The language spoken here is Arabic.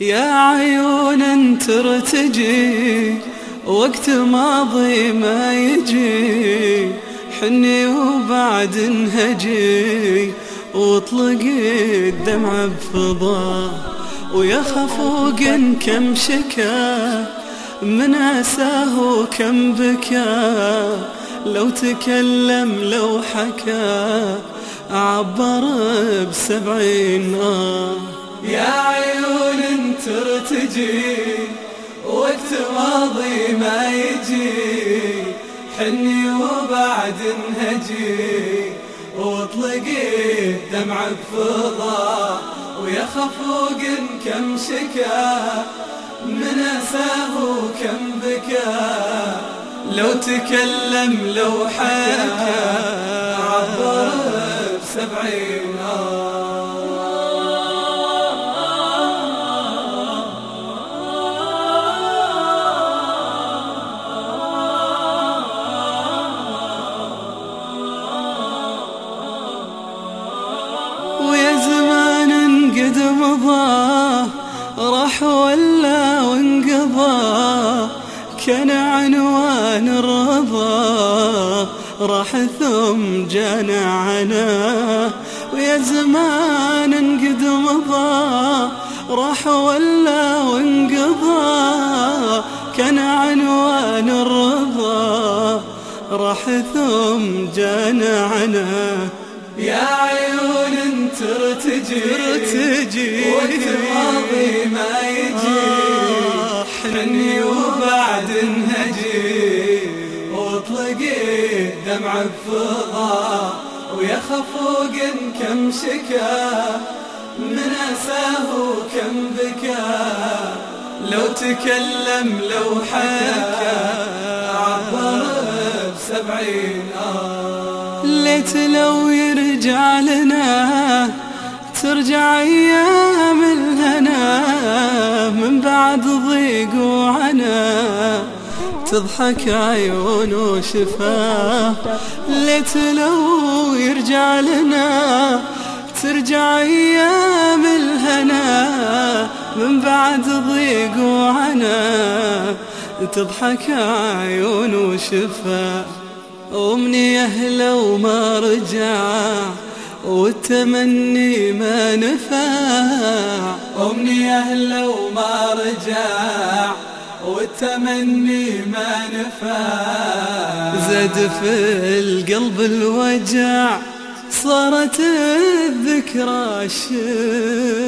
يا عيون ترتجي وقت ماضي ما يجي حني وبعد انهجي واطلقي الدمع بفضا. ويا خفوق كم شكا من آساه كم بكى لو تكلم لو حكى عبر بسبعين آه يا عيون ترتجي وقت ماضي ما يجي. حني وبعد انهجي واطلقي الدمع بفضا. ويا خفوق كم شكا من أساه كم بكى لو تكلم لو حكى كان عنوان الرضا راح ثم جانا عنا ويا زمان قد مضى راح ولا وانقضى. كان عنوان الرضا راح ثم جانا عنا يا عيون ترتجي ترتجي وقت ماضي ما يجي. دمع بفضا ويا خفوق كم شكا من اساه كم بكى. لو تكلم لو حكى عبر بسبعين آه. ليت لو يرجع لنا ترجع أيام الهنا. من بعد ضيق وعنا تضحك عيون وشفاه ليت لو يرجع لنا ترجع أيام الهنا. من بعد ضيق وعنا تضحك عيون وشفاه أمنية لو ما رجع والتمني ما نفع. أمنية لو ما رجع. والتمني ما نفع. زاد في القلب الوجع صارت الذكرى شقا